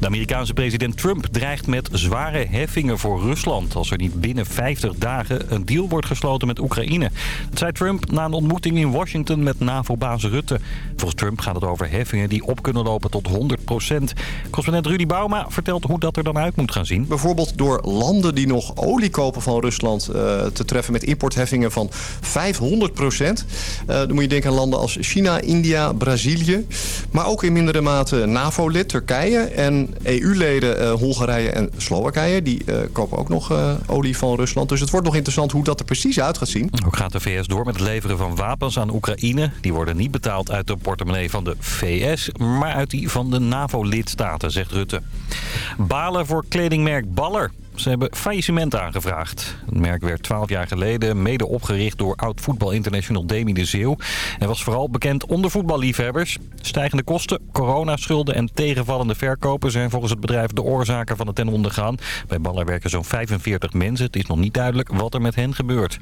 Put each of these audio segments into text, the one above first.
De Amerikaanse president Trump dreigt met zware heffingen voor Rusland... als er niet binnen 50 dagen een deal wordt gesloten met Oekraïne. Dat zei Trump na een ontmoeting in Washington met NAVO-baas Rutte. Volgens Trump gaat het over heffingen die op kunnen lopen tot 100 procent. Correspondent Rudy Bauma vertelt hoe dat er dan uit moet gaan zien. Bijvoorbeeld door landen die nog olie kopen van Rusland... Uh, te treffen met importheffingen van 500 procent. Uh, dan moet je denken aan landen als China, India, Brazilië. Maar ook in mindere mate NAVO-lid Turkije en EU-leden uh, Hongarije en Slowakije. Die uh, kopen ook nog uh, olie van Rusland. Dus het wordt nog interessant hoe dat er precies uit gaat zien. Ook gaat de VS door met het leveren van wapens aan Oekraïne. Die worden niet betaald uit de portemonnee van de VS... maar uit die van de NAVO-lidstaten, zegt Rutte. Balen voor kledingmerk Baller. Ze hebben faillissement aangevraagd. Het merk werd 12 jaar geleden mede opgericht door oud-voetbal international Demi de Zeeuw. En was vooral bekend onder voetballiefhebbers. Stijgende kosten, coronaschulden en tegenvallende verkopen zijn volgens het bedrijf de oorzaken van het ten onder gaan. Bij Baller werken zo'n 45 mensen. Het is nog niet duidelijk wat er met hen gebeurt.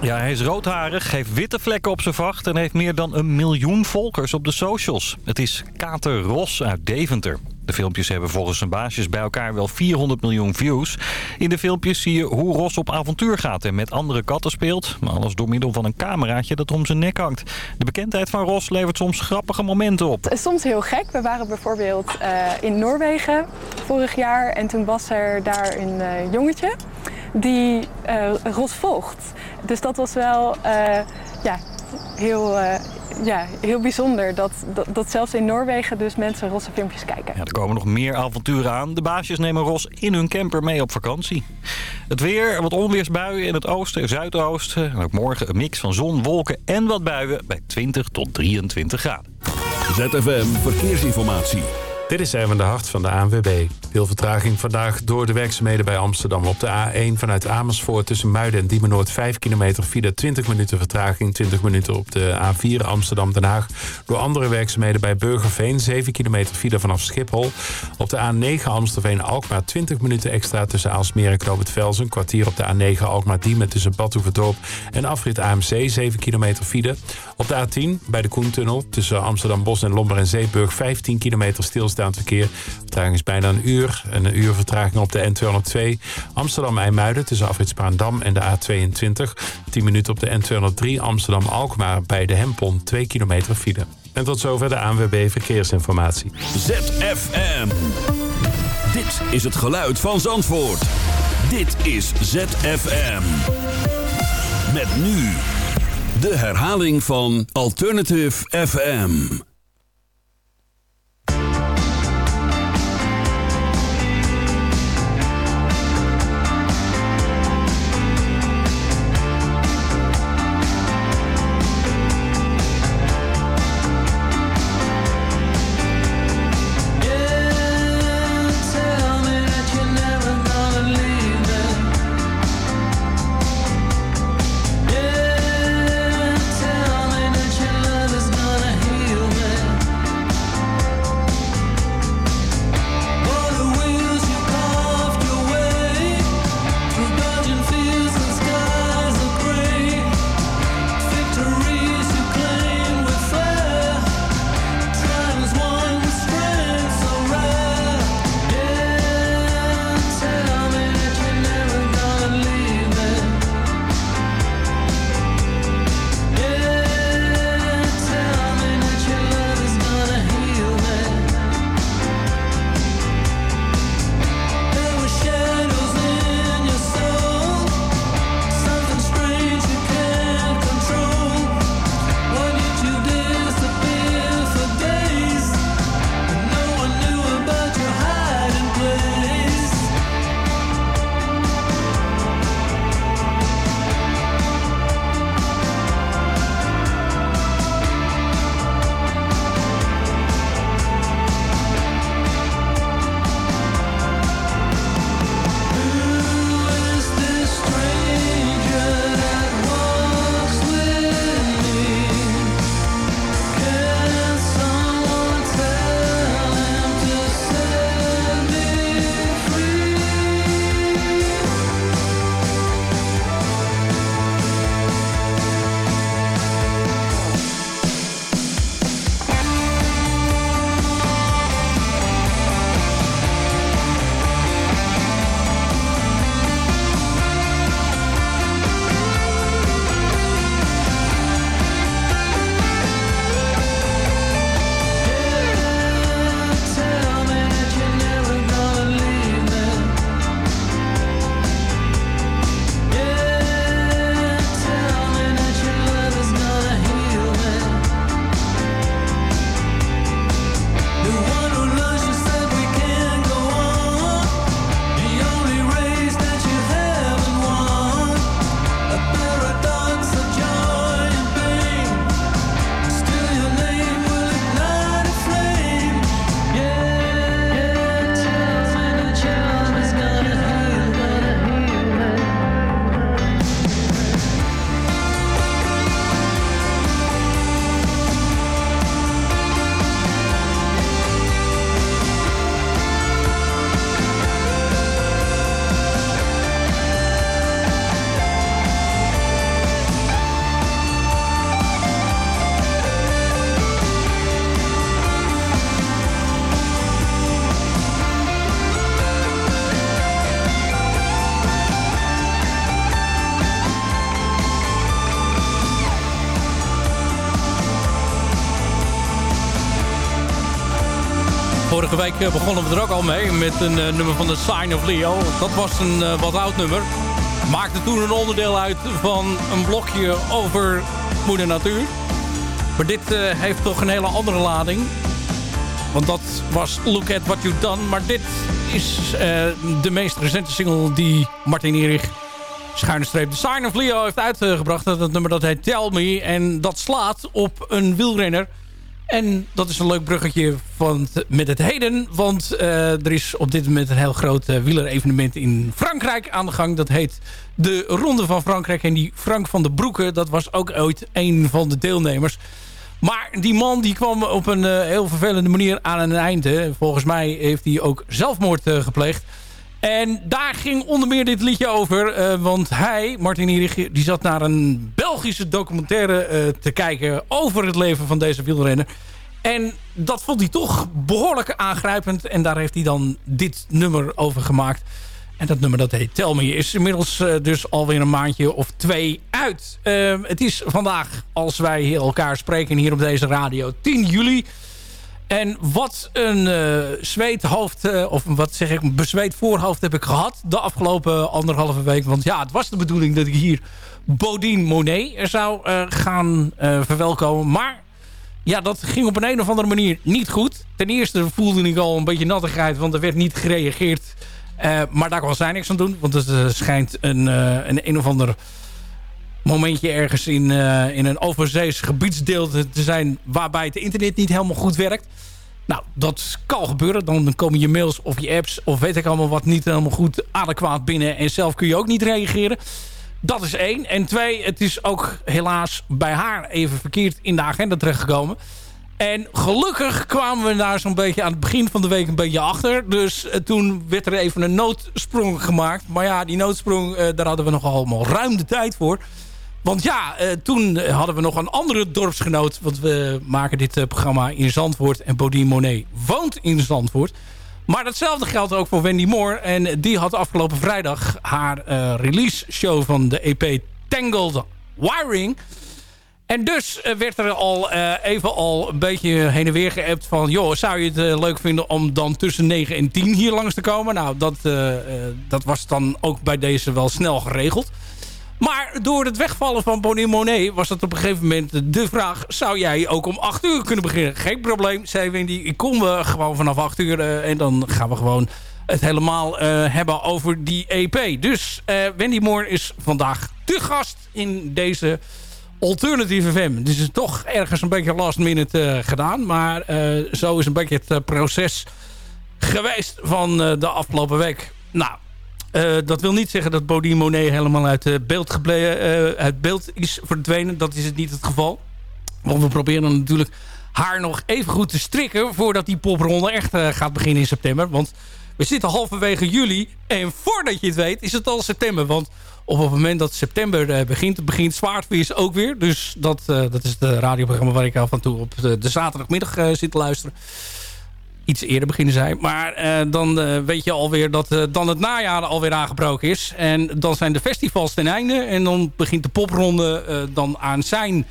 Ja, hij is roodharig, heeft witte vlekken op zijn vacht... en heeft meer dan een miljoen volgers op de socials. Het is Kater Ros uit Deventer. De filmpjes hebben volgens zijn baasjes bij elkaar wel 400 miljoen views. In de filmpjes zie je hoe Ros op avontuur gaat en met andere katten speelt. Maar alles door middel van een cameraatje dat om zijn nek hangt. De bekendheid van Ros levert soms grappige momenten op. Soms heel gek. We waren bijvoorbeeld uh, in Noorwegen vorig jaar. En toen was er daar een uh, jongetje die uh, Ros volgt. Dus dat was wel ja, heel ja, heel bijzonder dat, dat, dat, zelfs in Noorwegen dus mensen rosse filmpjes kijken. Ja, er komen nog meer avonturen aan. De baasjes nemen Ros in hun camper mee op vakantie. Het weer, wat onweersbuien in het oosten en zuidoosten. En ook morgen een mix van zon, wolken en wat buien bij 20 tot 23 graden. ZFM Verkeersinformatie. Dit is even de Hart van de ANWB. Veel vertraging vandaag door de werkzaamheden bij Amsterdam. Op de A1 vanuit Amersfoort tussen Muiden en Diemen 5 kilometer file 20 minuten vertraging. 20 minuten op de A4 Amsterdam-Den Haag. Door andere werkzaamheden bij Burgerveen 7 kilometer file vanaf Schiphol. Op de A9 Amstelveen-Alkmaar 20 minuten extra tussen Aalsmeer en Knoop Velsen. Kwartier op de A9 Alkmaar-Diemen tussen Badhoevedorp en afrit AMC 7 kilometer file. Op de A10 bij de Koentunnel tussen Amsterdam-Bos en Lomber en Zeeburg 15 kilometer stilstaand verkeer. Vertraging is bijna een uur en een uur vertraging op de N202. Amsterdam-IJmuiden tussen afrit Spaandam en de A22. 10 minuten op de N203 Amsterdam-Alkmaar bij de Hempon 2 kilometer file. En tot zover de ANWB Verkeersinformatie. ZFM. Dit is het geluid van Zandvoort. Dit is ZFM. Met nu de herhaling van Alternative FM. Week begonnen we er ook al mee met een nummer van de Sign of Leo. Dat was een wat oud nummer. Maakte toen een onderdeel uit van een blokje over moeder natuur. Maar dit heeft toch een hele andere lading. Want dat was Look at What You've Done. Maar dit is de meest recente single die Martin Erich schuine streep de Sign of Leo heeft uitgebracht. Dat nummer dat heet Tell Me. En dat slaat op een wielrenner. En dat is een leuk bruggetje van met het heden. Want uh, er is op dit moment een heel groot uh, wielerevenement in Frankrijk aan de gang. Dat heet de Ronde van Frankrijk. En die Frank van den Broeke, dat was ook ooit een van de deelnemers. Maar die man die kwam op een uh, heel vervelende manier aan een einde. Volgens mij heeft hij ook zelfmoord gepleegd. En daar ging onder meer dit liedje over. Uh, want hij, Martin Hierich, die zat naar een Belgische documentaire uh, te kijken... over het leven van deze wielrenner. En dat vond hij toch behoorlijk aangrijpend. En daar heeft hij dan dit nummer over gemaakt. En dat nummer dat heet Tell Me is inmiddels uh, dus alweer een maandje of twee uit. het is vandaag, als wij elkaar spreken hier op deze radio, 10 juli... En wat een uh, zweethoofd, uh, of wat zeg ik, een bezweet voorhoofd heb ik gehad de afgelopen anderhalve week. Want ja, het was de bedoeling dat ik hier Bodine Monet zou uh, gaan verwelkomen. Maar ja, dat ging op een, een of andere manier niet goed. Ten eerste voelde ik al een beetje nattigheid, want er werd niet gereageerd. maar daar kon zij niks aan doen, want het schijnt een, een een of ander momentje ergens in, uh, in een overzees gebiedsdeel te zijn... waarbij het internet niet helemaal goed werkt. Nou, dat kan gebeuren. Dan komen je mails of je apps of weet ik allemaal wat niet helemaal goed adequaat binnen. En zelf kun je ook niet reageren. Dat is één. En twee, het is ook helaas bij haar even verkeerd in de agenda terechtgekomen. En gelukkig kwamen we daar zo'n beetje aan het begin van de week een beetje achter. Dus uh, toen werd er even een noodsprong gemaakt. Maar ja, die noodsprong, uh, daar hadden we nog allemaal ruim de tijd voor. Want ja, uh, toen hadden we nog een andere dorpsgenoot. Want we maken dit uh, programma in Zandvoort. En Bodine Monet woont in Zandvoort. Maar datzelfde geldt ook voor Wendy Moore. En die had afgelopen vrijdag haar uh, release show van de EP Tangled Wiring. En dus werd er al even al een beetje heen en weer geappt van... joh, zou je het leuk vinden om dan tussen 9 en 10 hier langs te komen? Nou, dat, dat was dan ook bij deze wel snel geregeld. Maar door het wegvallen van Bonnie Monet was dat op een gegeven moment de vraag... zou jij ook om 8 uur kunnen beginnen? Geen probleem, zei Wendy. Ik kom uh, gewoon vanaf 8 uur uh, en dan gaan we gewoon het helemaal uh, hebben over die EP. Dus Wendy Moore is vandaag de gast in deze Alternative FM. Dus het is toch ergens een beetje last minute gedaan. Maar zo is een beetje het proces geweest van de afgelopen week. Nou, uh, dat wil niet zeggen dat Bodine Monet helemaal uit, uh, beeld uh, uit beeld is verdwenen. Dat is het niet het geval. Want we proberen natuurlijk haar nog even goed te strikken... voordat die popronde echt gaat beginnen in september. Want we zitten halverwege juli. En voordat je het weet is het al september. Want op het moment dat september begint... begint Zwaardvis ook weer. Dus dat, dat is het radioprogramma waar ik af en toe op de zaterdagmiddag zit te luisteren iets eerder beginnen zijn. Maar uh, dan uh, weet je alweer dat uh, dan het najaar alweer aangebroken is. En dan zijn de festivals ten einde. En dan begint de popronde dan aan zijn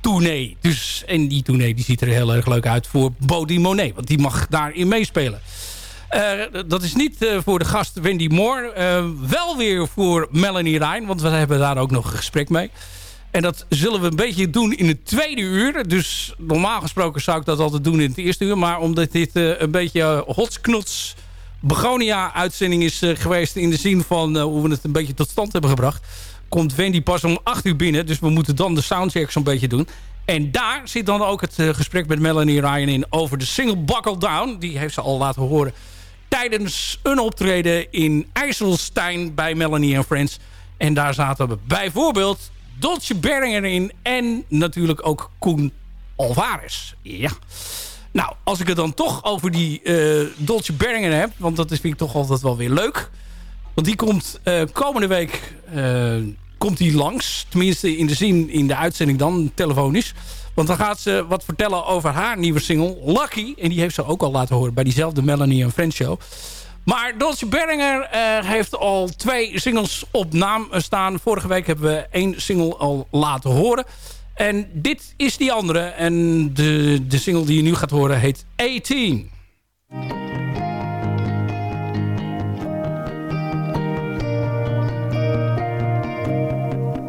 tournee. Dus, en die tournee die ziet er heel erg leuk uit voor Bodie Monet. Want die mag daarin meespelen. dat is niet voor de gast Wendy Moore. wel weer voor Melanie Rijn. Want we hebben daar ook nog een gesprek mee. En dat zullen we een beetje doen in het tweede uur. Dus normaal gesproken zou ik dat altijd doen in het eerste uur. Maar omdat dit uh, een beetje uh, hotsknots Begonia-uitzending is uh, geweest... in de zin van hoe we het een beetje tot stand hebben gebracht... komt Wendy pas om 8 uur binnen. Dus we moeten dan de soundcheck zo'n beetje doen. En daar zit dan ook het gesprek met Melanie Ryan in... over de single Buckle Down. Die heeft ze al laten horen tijdens een optreden in IJsselstein bij Melanie Friends. En daar zaten we bijvoorbeeld Dolce Berringer in. En natuurlijk ook Koen Alvarez. Ja. Nou, als ik het dan toch over die uh, Dolce Berringer heb... want dat vind ik toch altijd wel weer leuk. Want die komt uh, komende week uh, komt die langs. Tenminste in de zin in de uitzending dan, telefonisch. Want dan gaat ze wat vertellen over haar nieuwe single, Lucky. En die heeft ze ook al laten horen bij diezelfde Melanie en Friends show. Maar Dolce Berlinger uh, heeft al twee singles op naam staan. Vorige week hebben we één single al laten horen. En dit is die andere. En de, de single die je nu gaat horen heet 18.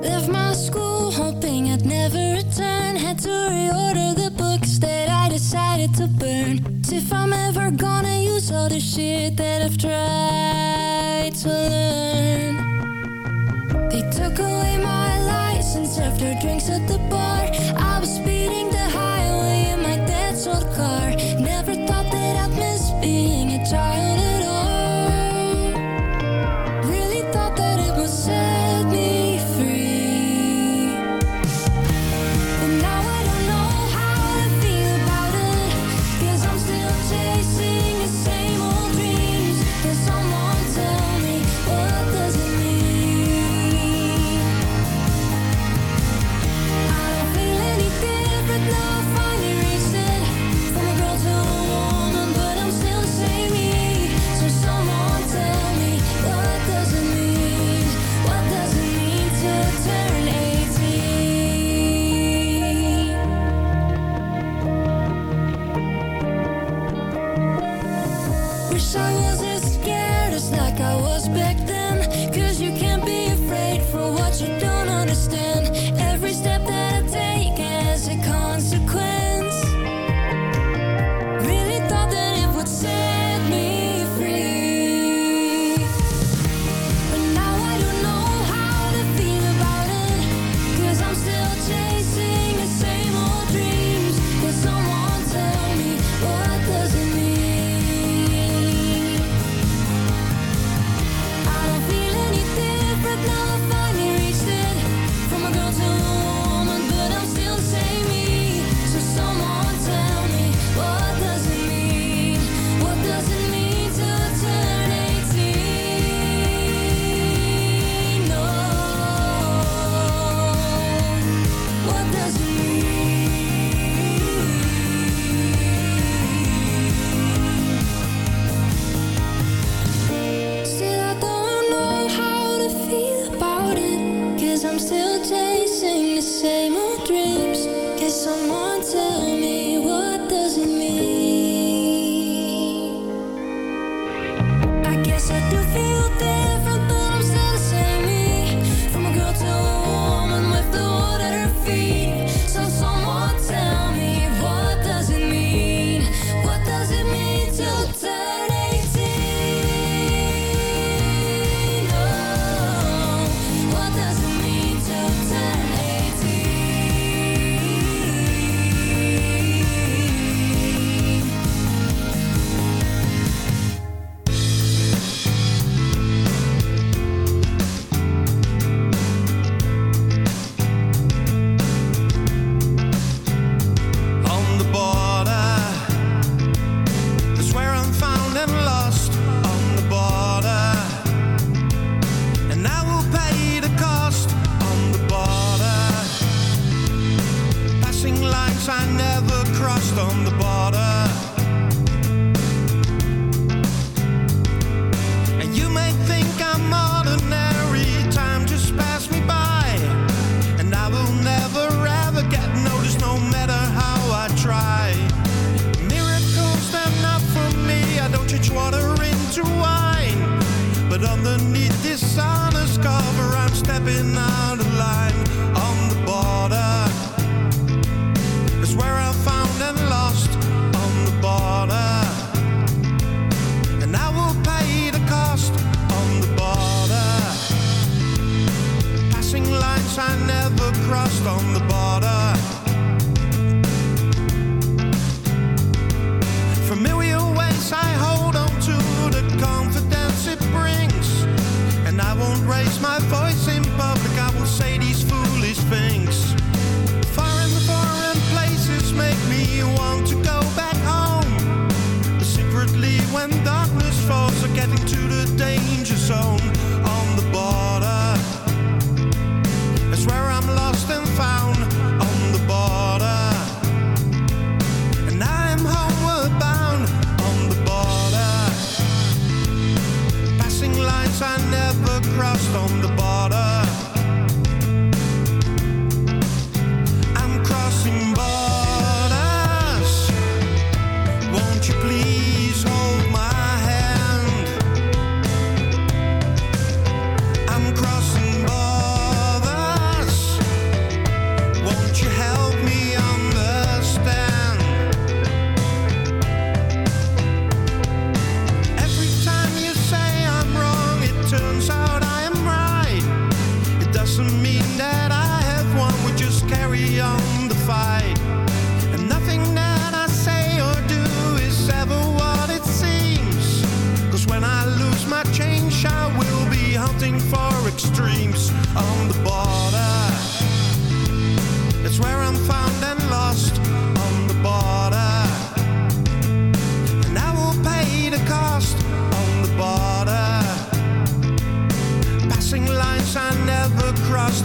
Left my school hoping I'd never return. Had to reorder the books that I decided to burn. If I'm ever gonna the shit that I've tried to learn. They took away my license after drinks at the bar. I was speeding the highway in my dad's old car. Never thought that I'd miss being a child. on the bar.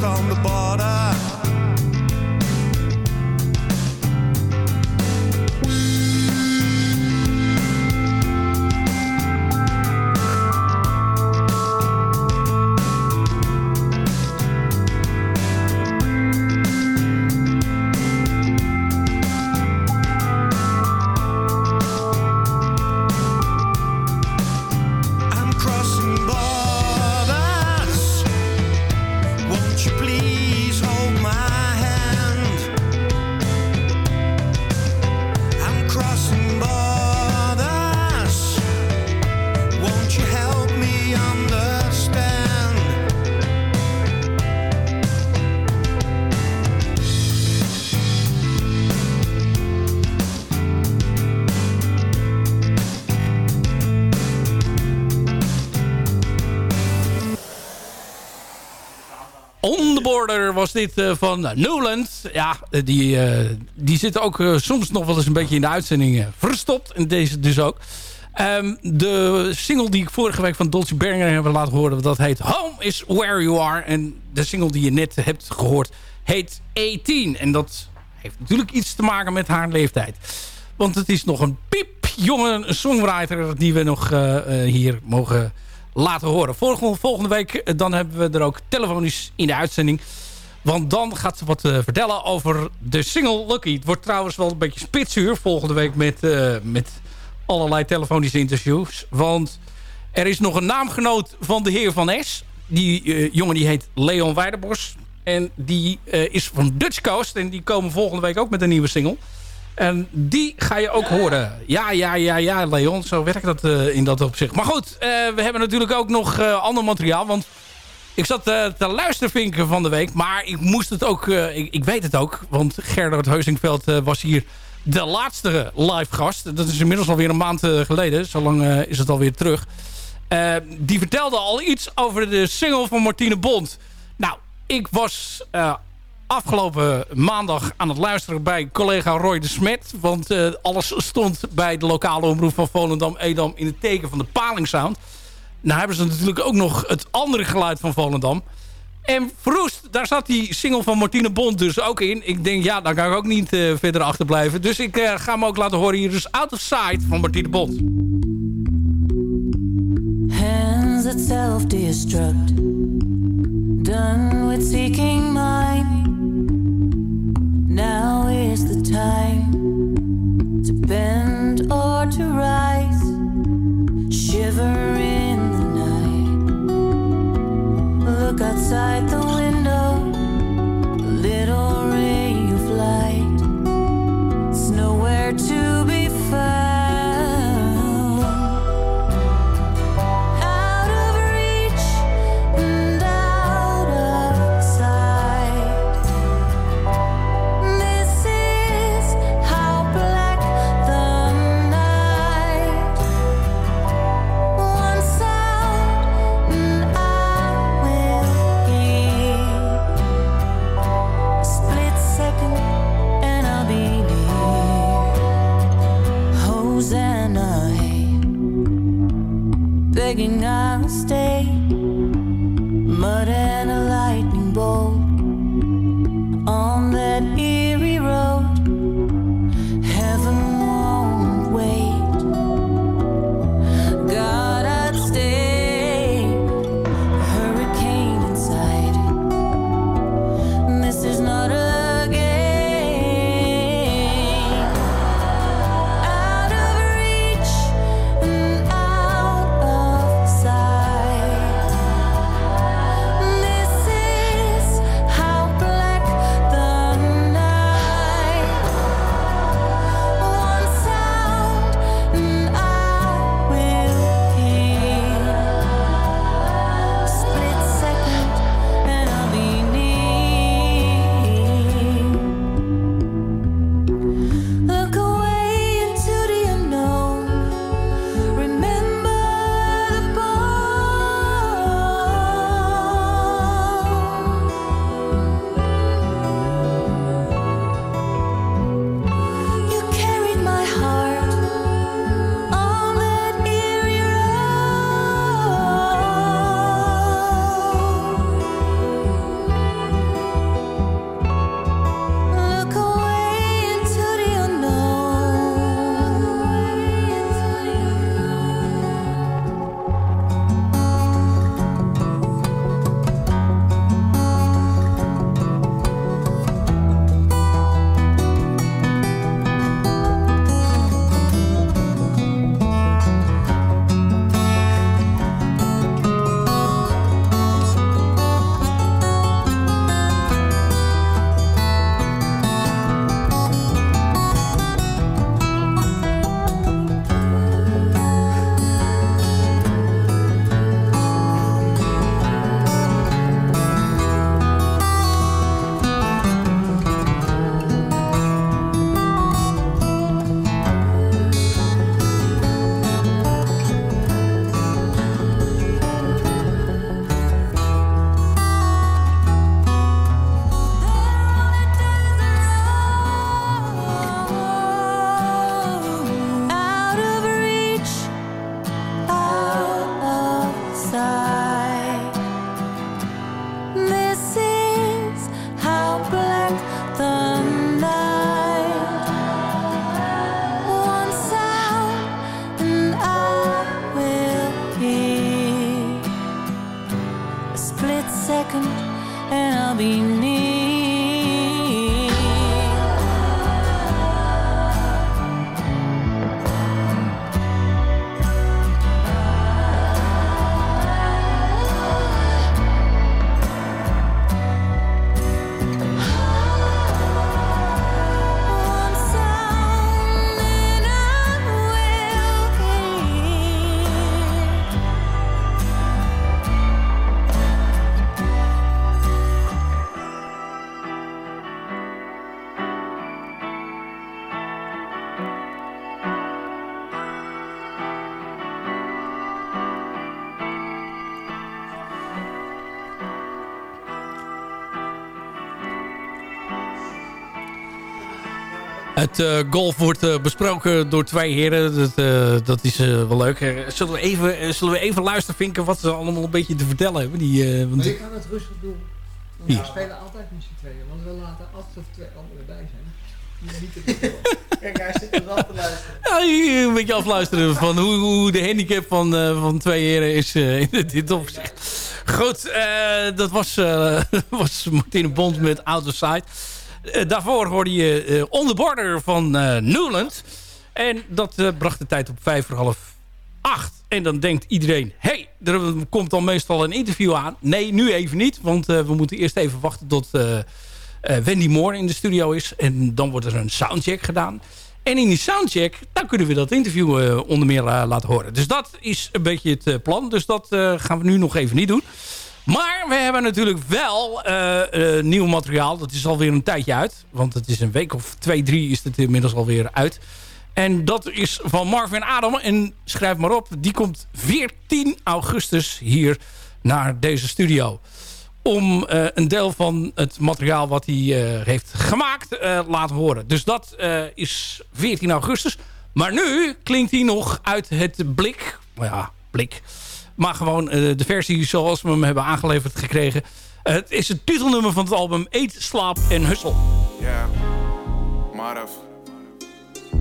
on the ball. Border was dit van Newland. Ja, die, die zitten ook soms nog wel eens een beetje in de uitzendingen verstopt. En deze dus ook. Ehm, de single die ik vorige week van Dolce Berger heb laten horen... dat heet Home is Where You Are. En de single die je net hebt gehoord heet 18. En dat heeft natuurlijk iets te maken met haar leeftijd. Want het is nog een piepjonge songwriter... die we nog hier mogen laten horen. Volgende, volgende week eh, dan hebben we er ook telefonisch in de uitzending... Want dan gaat ze wat vertellen over de single Lucky. Het wordt trouwens wel een beetje spitsuur volgende week met, met allerlei telefonische interviews. Want er is nog een naamgenoot van de heer Van S. Die jongen die heet Leon Weiderbos. En die is van Dutch Coast. En die komen volgende week ook met een nieuwe single. En die ga je ook horen. Ja, ja, ja, ja, Leon. Zo werkt dat uh, in dat opzicht. Maar goed, we hebben natuurlijk ook nog ander materiaal. Want ik zat te luisteren van de week. Maar ik moest het ook... Ik, ik, weet het ook. Want Gerard Heusingveld was hier de laatste live gast. Dat is inmiddels alweer een maand eh, geleden. Zo lang eh, is het alweer terug. Die vertelde al iets over de single van Martine Bond. Nou, ik was afgelopen maandag aan het luisteren bij collega Roy de Smet. Want uh, alles stond bij de lokale omroep van Volendam-Edam in het teken van de palingsound. Nou hebben ze natuurlijk ook nog het andere geluid van Volendam. En Vroest, daar zat die single van Martine Bond dus ook in. Ik denk, ja, daar kan ik ook niet uh, verder achterblijven. Dus ik uh, ga hem ook laten horen hier. Dus Out of Sight van Martine Bond. Hands that self-destruct Done with seeking mine Now is the time To bend or to rise Shivering look outside the window, a little ray of light. It's nowhere to be found. Uit uh, golf wordt uh, besproken door twee heren. Dat, uh, dat is wel leuk. zullen, we even, zullen we even luisteren, Vinken, wat ze allemaal een beetje te vertellen hebben? Die, want... je kan het rustig doen. We spelen altijd met z'n tweeën, want we laten altijd twee anderen bij zijn. Kijk, hij zit er wel te luisteren. Ja, een beetje afluisteren van hoe, hoe de handicap van, van twee heren is in dit opzicht. Goed, dat was, was Martine Bond met Outside. Uh, daarvoor hoorde je uh, On the Border van uh, Newland. En dat bracht de tijd op vijf voor half acht. En dan denkt iedereen, hey, er komt dan meestal een interview aan. Nee, nu even niet, want we moeten eerst even wachten tot Wendy Moore in de studio is. En dan wordt er een soundcheck gedaan. En in die soundcheck, dan kunnen we dat interview onder meer laten horen. Dus dat is een beetje het plan. Dus dat gaan we nu nog even niet doen. Maar we hebben natuurlijk wel uh, uh, nieuw materiaal. Dat is alweer een tijdje uit. Want het is een week of twee, drie is het inmiddels alweer uit. En dat is van Marvin Adam. En schrijf maar op, die komt 14 augustus hier naar deze studio. Om uh, een deel van het materiaal wat hij heeft gemaakt laten horen. Dus dat is 14 augustus. Maar nu klinkt hij nog uit het blik. Ja, blik maar gewoon uh, de versie zoals we hem hebben aangeleverd gekregen. Het is het titelnummer van het album Eet, Slaap en Hussel. Ja, yeah. Marv.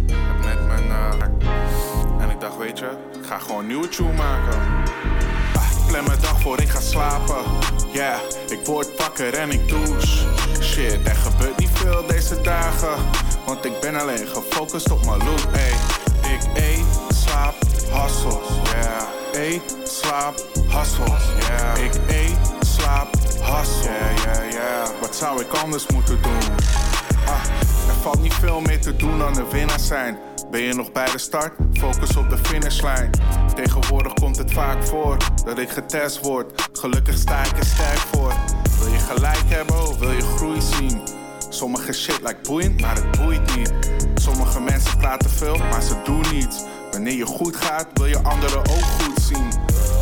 Ik heb net mijn... Uh, en ik dacht, weet je, ik ga gewoon een nieuwe tune maken. Ah, plan mijn dag voor ik ga slapen. Ja, yeah, ik word wakker en ik douche. Shit, er gebeurt niet veel deze dagen. Want ik ben alleen gefocust op mijn look. Hey, ik eet, slaap, hustle. Yeah eet, slaap, hustle. Yeah. Ik eet, slaap, hustle. Yeah, yeah, yeah. Wat zou ik anders moeten doen? Ah, er valt niet veel meer te doen dan de winnaar zijn. Ben je nog bij de start? Focus op de finishlijn. Tegenwoordig komt het vaak voor dat ik getest word. Gelukkig sta ik er sterk voor. Wil je gelijk hebben of wil je groei zien? Sommige shit lijkt boeiend, maar het boeit niet. Sommige mensen praten veel, maar ze doen niets. Wanneer je goed gaat, wil je anderen ook goed zien.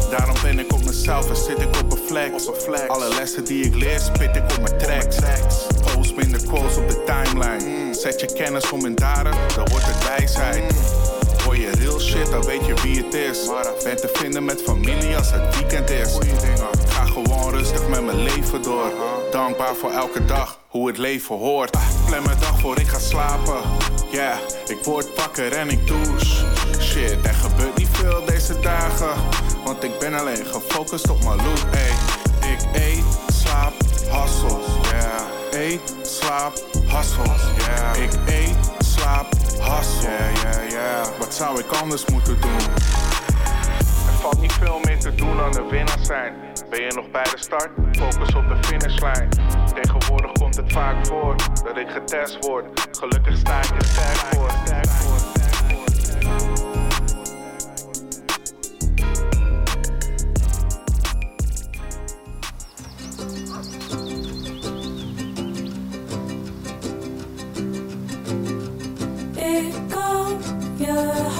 Daarom ben ik op mezelf en zit ik op een flex. Alle lessen die ik leer, spit ik op mijn tracks. Post minder calls op de timeline. Zet je kennis om in daden, dan wordt het wijsheid. Hoor je real shit, dan weet je wie het is. Ben te vinden met familie als het weekend is. Ga gewoon rustig met mijn leven door. Dankbaar voor elke dag, hoe het leven hoort. Plan mijn dag voor ik ga slapen. Ja, yeah, ik word wakker en ik douche er gebeurt niet veel deze dagen. Want ik ben alleen gefocust op mijn look. Ey, ik eet, slaap, hustle. Yeah. Eet, slaap, hustle. Yeah. Ik eet, slaap, hustle. Yeah, yeah, yeah. Wat zou ik anders moeten doen? Er valt niet veel meer te doen dan de winnaar zijn. Ben je nog bij de start? Focus op de finishlijn. Tegenwoordig komt het vaak voor dat ik getest word. Gelukkig sta ik er sterk voor. Sterk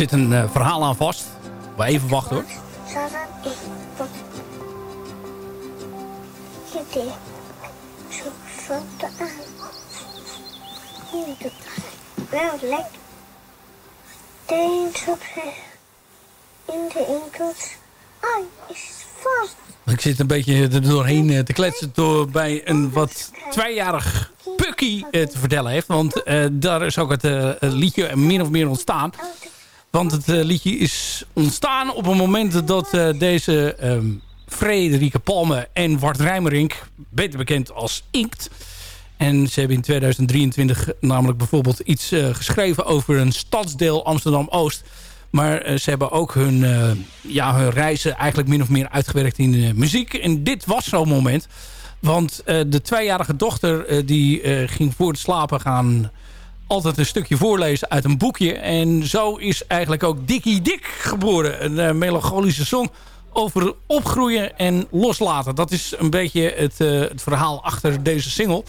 zit een eh, verhaal aan vast. Maar even wachten hoor. Wel. Deens op. In de. Ai, is vast. Ik zit een beetje er doorheen eh, te kletsen door bij een wat tweejarig Pucky eh, te vertellen heeft. Want daar is ook het liedje min of meer ontstaan. Want het eh, liedje is ontstaan op een moment dat eh, deze ehm Frederike Palme en Wart Rijmerink, beter bekend als Inkt... En ze hebben in 2023 namelijk bijvoorbeeld iets eh, geschreven over een stadsdeel Amsterdam-Oost. Maar ze hebben ook hun, ja, hun reizen eigenlijk min of meer uitgewerkt in muziek. En dit was zo'n moment. Want de tweejarige dochter die ging voor het slapen gaan altijd een stukje voorlezen uit een boekje. En zo is eigenlijk ook Dikkie Dik geboren. Een eh, melancholische song over opgroeien en loslaten. Dat is een beetje het, eh, het verhaal achter deze single.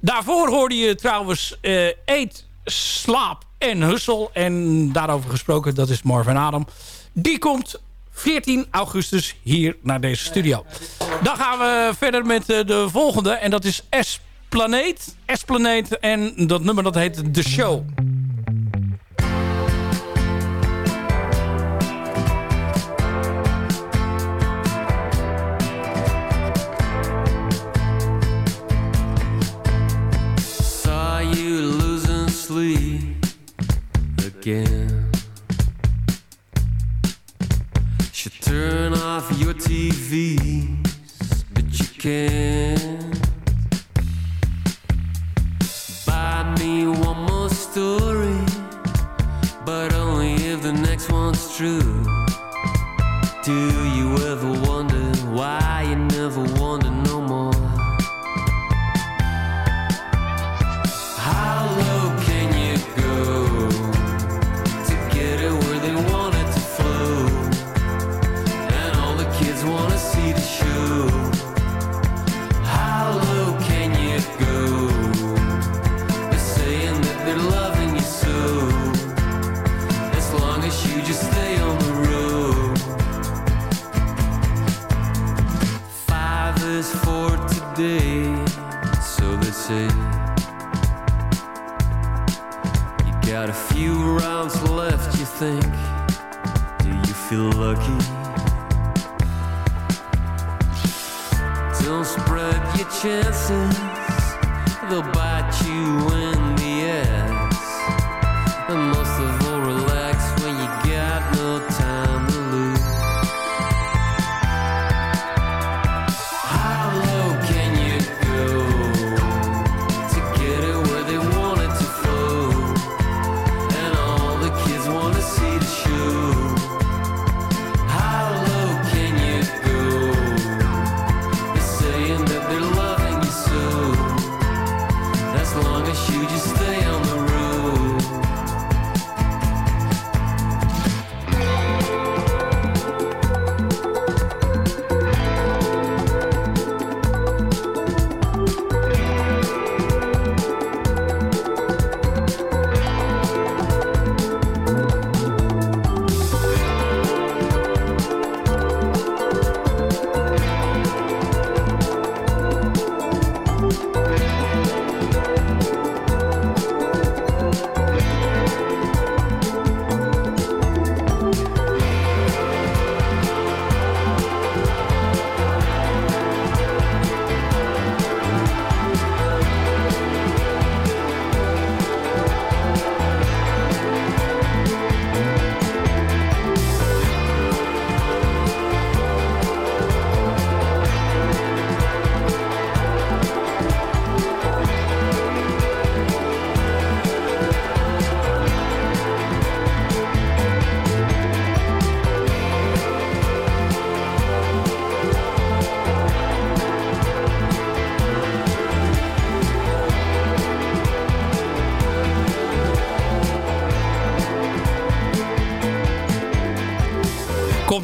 Daarvoor hoorde je trouwens eh, Eet, Slaap en Hussel. En daarover gesproken, dat is Marvin Adam. Die komt 14 augustus hier naar deze studio. Dan gaan we verder met de volgende. En dat is S-Planeet. S-Planeet en dat nummer dat heet The Show. Again. Should turn off your TVs, but you can't. Buy me one more story, but only if the next one's true. Do you ever wonder why you never wonder got a few rounds left, you think. Do you feel lucky? Don't spread your chances, they'll bite you in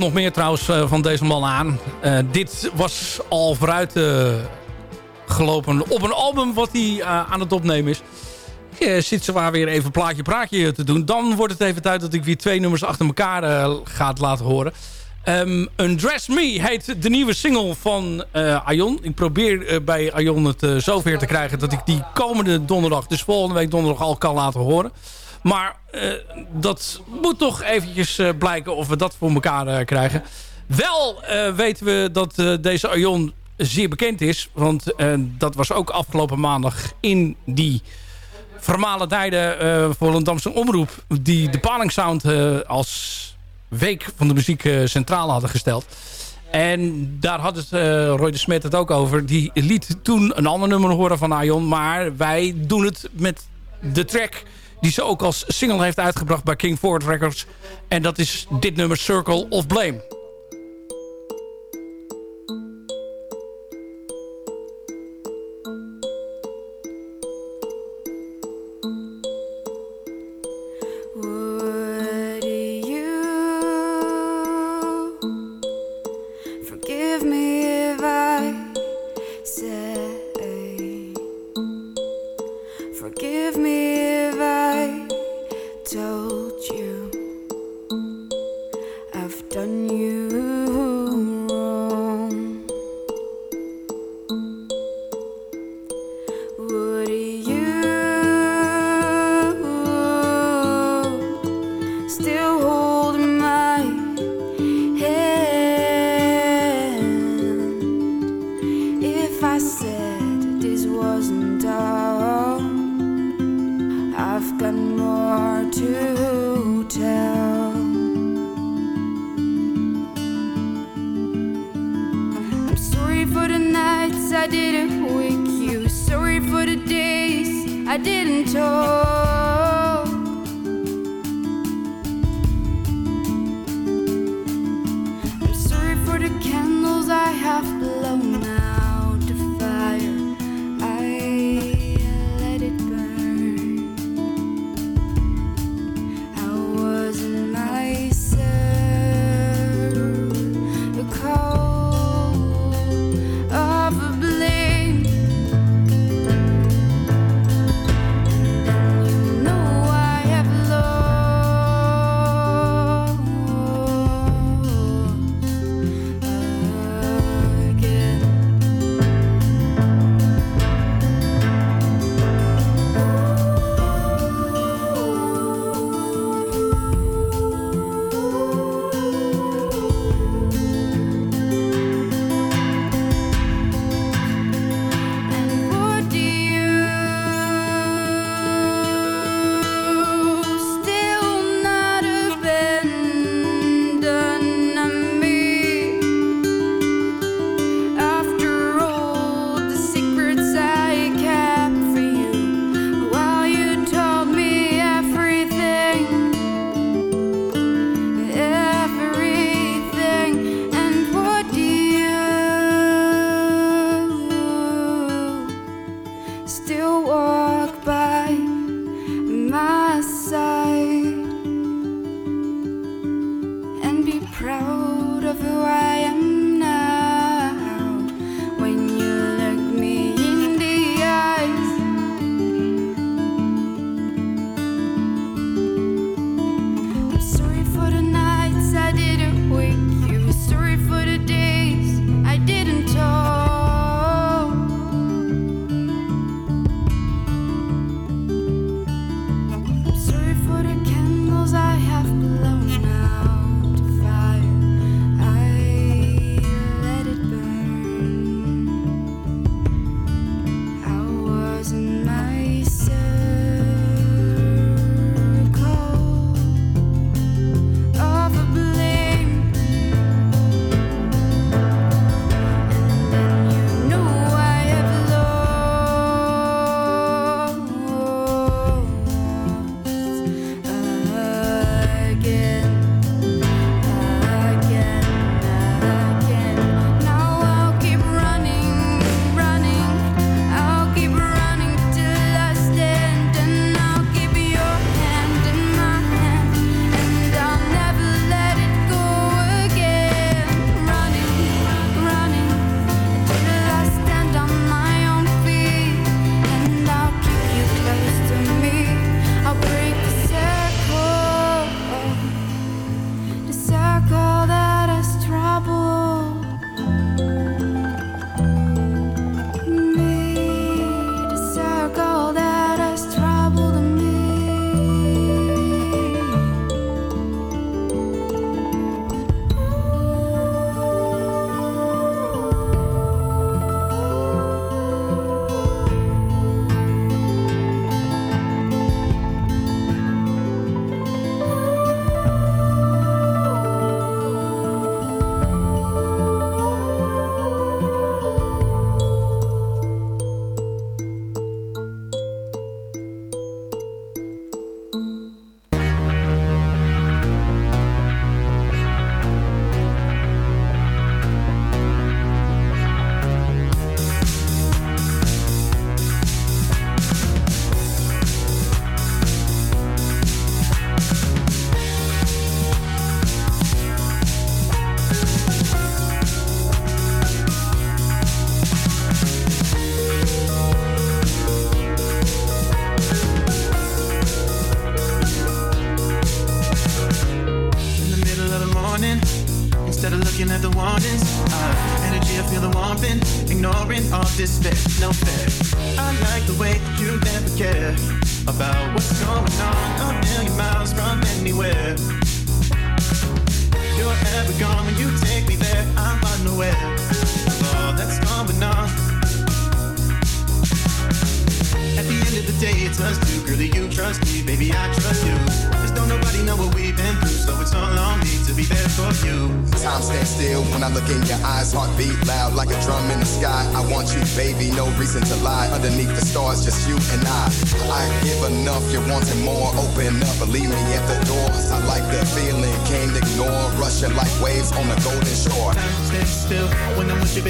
nog meer trouwens eh, van deze man aan. Eh, dit was al vooruit eh, gelopen op een album wat hij aan het opnemen is. zit zwaar weer even plaatje praatje te doen. Dan wordt het even tijd dat ik weer twee nummers achter elkaar ga laten horen. Um, Undress Me heet de nieuwe single van Aion. Ik probeer bij Aion het zover te krijgen dat ik die komende donderdag, dus volgende week donderdag al kan laten horen. Maar eh, dat moet toch eventjes eh, blijken of we dat voor elkaar eh, krijgen. Wel weten we dat deze Aion zeer bekend is. Want dat was ook afgelopen maandag in die vermalendijde uh, Volendamse omroep... die de Palingsound eh, als week van de muziek centraal hadden gesteld. En daar had het Roy de Smet het ook over. Die liet toen een ander nummer horen van Aion. Maar wij doen het met de track die ze ook als single heeft uitgebracht bij King Ford Records. En dat is dit nummer Circle of Blame.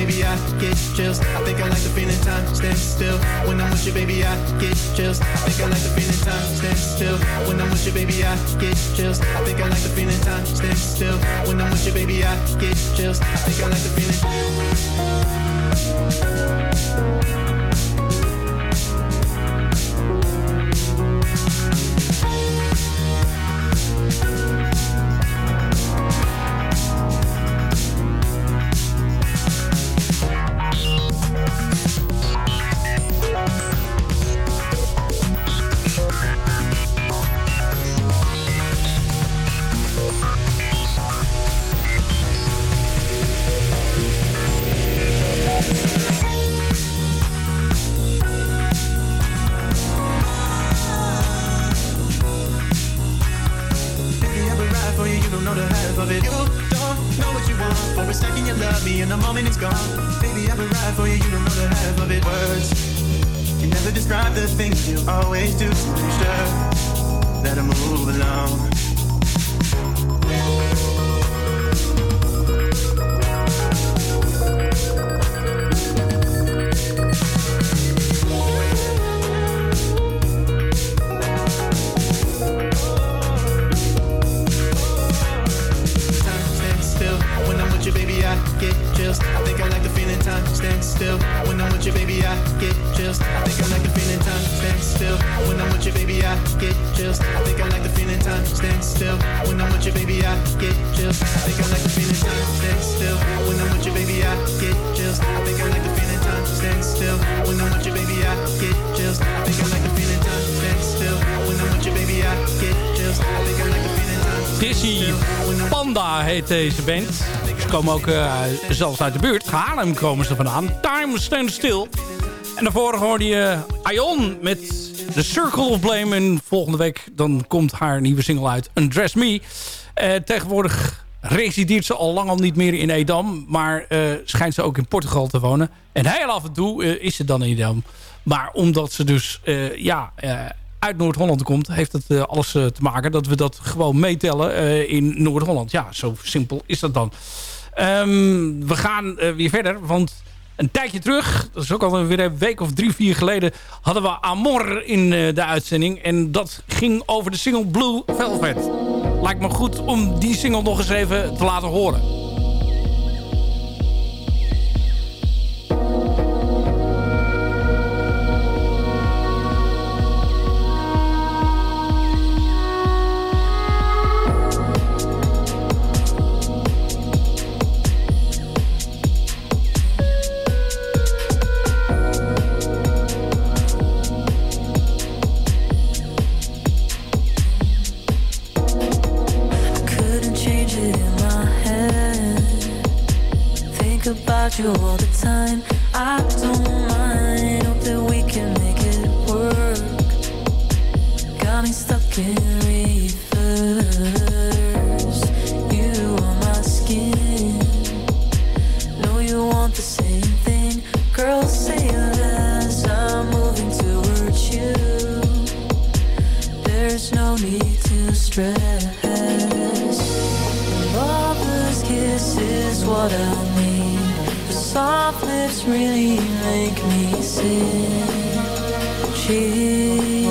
Baby. I get chills. I think I like the feeling. Time stands still when I'm with you, baby. I get chills. I think I like the feeling. Time stands still when I'm with you, baby. I get chills. I think I like the feeling. Time stands still when I'm with you, baby. I get chills. I think I like the feeling. Dizzy Panda heet deze band. Ze komen ook eh, zelfs uit de buurt. Haarlem komen ze vandaan. Time Stand Still. En daarvoor hoorde je Ion met The Circle of Blame. En volgende week dan komt haar nieuwe single uit, Undress Me. Eh, tegenwoordig resideert ze al lang al niet meer in Edam. Maar eh, schijnt ze ook in Portugal te wonen. En heel af en toe is ze dan in Edam. Maar omdat ze dus ja, uit Noord-Holland komt... heeft het eh, alles eh, te maken dat we dat gewoon meetellen eh, in Noord-Holland. Ja, zo simpel is dat dan. Ehm, we gaan weer verder, want een tijdje terug... dat is ook alweer een week of drie, vier geleden... hadden we Amor in de uitzending. En dat ging over de single Blue Velvet. Lijkt me goed om die single nog eens even te laten horen. About you all the time. I don't mind. Hope that we can make it work. Got me stuck in reverse. You on my skin. Know you want the same thing. Girls say less. I'm moving towards you. There's no need to stress. Lover's kiss is what I need. Soft lips really make me sick. She's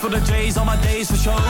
For the J's on my days for show. For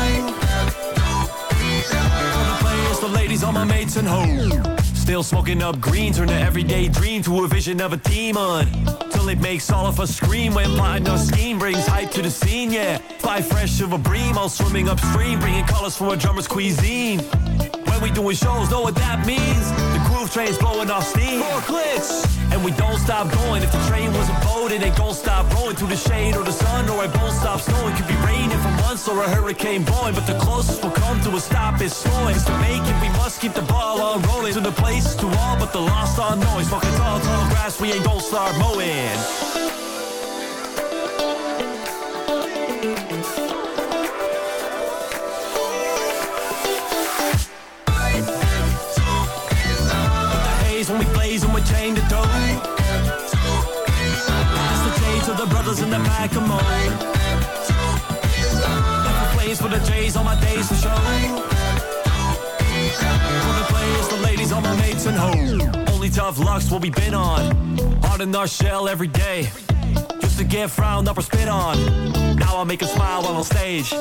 the players, the ladies, all my mates and hoes. Still smoking up green, turn an everyday dream to a vision of a demon. Till it makes all of us scream when plotting our scheme brings hype to the scene, yeah. Fly fresh of a bream, all swimming upstream, bringing colors from a drummer's cuisine. When we doing shows, know what that means. The train's blowing off steam. Four clicks, and we don't stop going. If the train was a boat, it ain't gon' stop rolling through the shade or the sun, or it won't stop snowing. Could be raining for months or a hurricane blowing, but the closest we'll come to a stop is slowing. 'Cause to make it, we must keep the ball on rolling. To the places to all, but the lost on noise. Fucking tall, tall grass, we ain't gon' start mowing. Chained to dough. Pass the J to the brothers in the back, come on. Like the flames for the J's on my days for show. For the players, the ladies, all my mates and hoes. Only tough lucks what we been on. Hard in our shell every day. Used to get frowned up or spit on. Now I make a smile while on stage.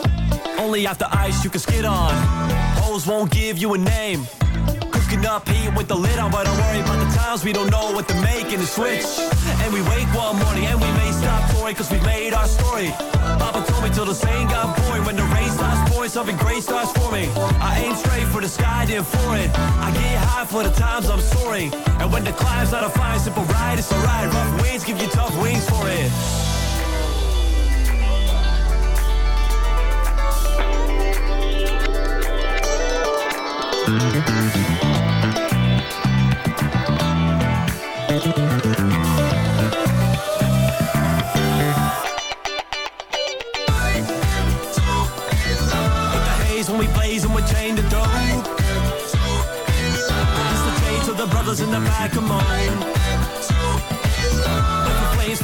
Only after ice you can skid on. Hoes won't give you a name. Cooking up heat with the lid on, but don't worry about the times we don't know what to make in the switch. And we wake one morning and we may stop touring cause we made our story. Papa told me till the saying got boring. When the rain starts pouring, something great starts forming. I aim straight for the sky, then for it. I get high for the times I'm soaring. And when the climb's not a fine, simple ride, it's alright. Rough winds give you tough wings for it.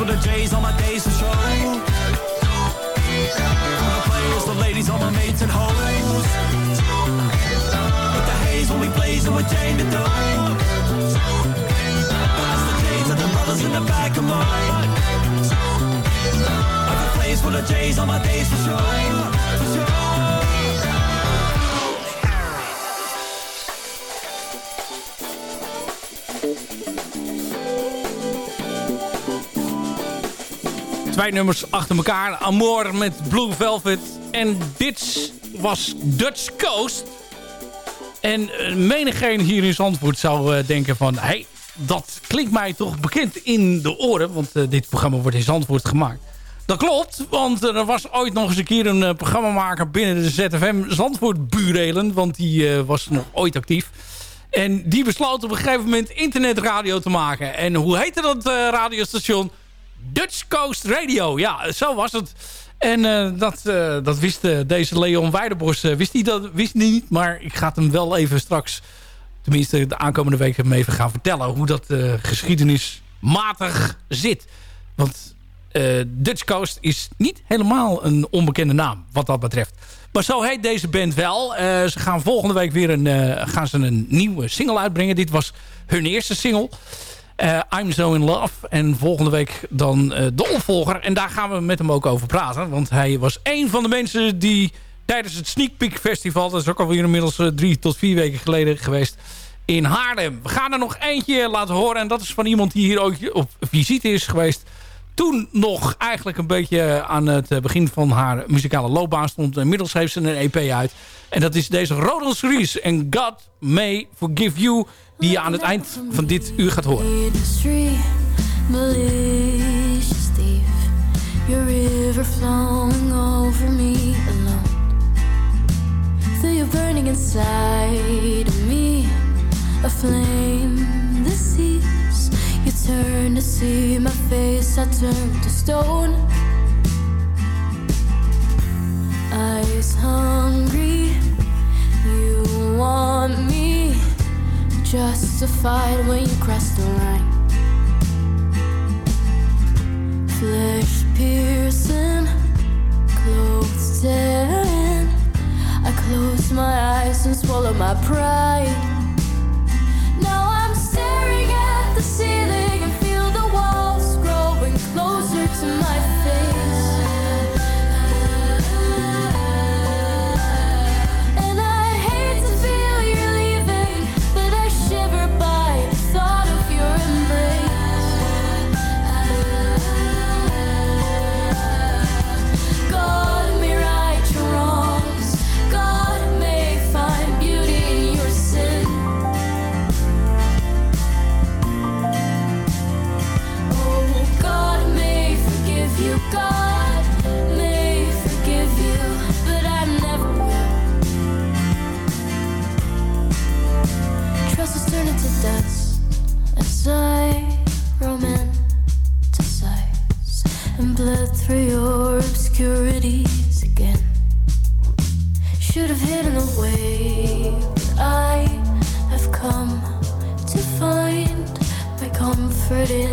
For the J's on my days to show. The the ladies, all my mates and hoes. With the haze when we dope. That's the to the brothers in the back. With the flames for the J's on my days. Twee nummers achter elkaar. Amor met Blue Velvet. En dit was Dutch Coast. En uh, menigeen hier in Zandvoort zou eh, denken van... Hey, dat klinkt mij toch bekend in de oren. Want eh, dit programma wordt in Zandvoort gemaakt. Dat klopt, want er was ooit nog eens een keer een programmamaker binnen de ZFM Zandvoort Burelen. Want die was nog ooit actief. En die besloot op een gegeven moment internetradio te maken. En hoe heette dat radiostation? Dutch Coast Radio. Ja, zo was het. En uh, dat, uh, dat wist uh, deze Leon Weidenbos wist, hij dat, wist niet. Maar ik ga het hem wel even straks, tenminste de aankomende week, hem even gaan vertellen. Hoe dat geschiedenismatig zit. Want Dutch Coast is niet helemaal een onbekende naam wat dat betreft. Maar zo heet deze band wel. ze gaan volgende week weer een, gaan ze een nieuwe single uitbrengen. Dit was hun eerste single. Uh, I'm So In Love. En volgende week dan uh, de opvolger. En daar gaan we met hem ook over praten. Want hij was een van de mensen die tijdens het Sneak Peek Festival... dat is ook alweer inmiddels uh, drie tot vier weken geleden geweest... in Haarlem. We gaan er nog eentje laten horen. En dat is van iemand die hier ook op visite is geweest. Toen nog eigenlijk een beetje aan het begin van haar muzikale loopbaan stond. Inmiddels heeft ze een EP uit. En dat is deze Rodel Cerise. En God May Forgive You... die je aan het eind van dit uur gaat horen. Your river flowing over me alone Feel you burning inside of me A flame that sees You turn to see my face I turn to stone Eyes hungry You want me Justified when you cross the line flesh piercing, clothes tearing. I close my eyes and swallow my pride. Now I'm staring at the ceiling as I romanticize and bled through your obscurities again. Should have hidden away, but I have come to find my comfort in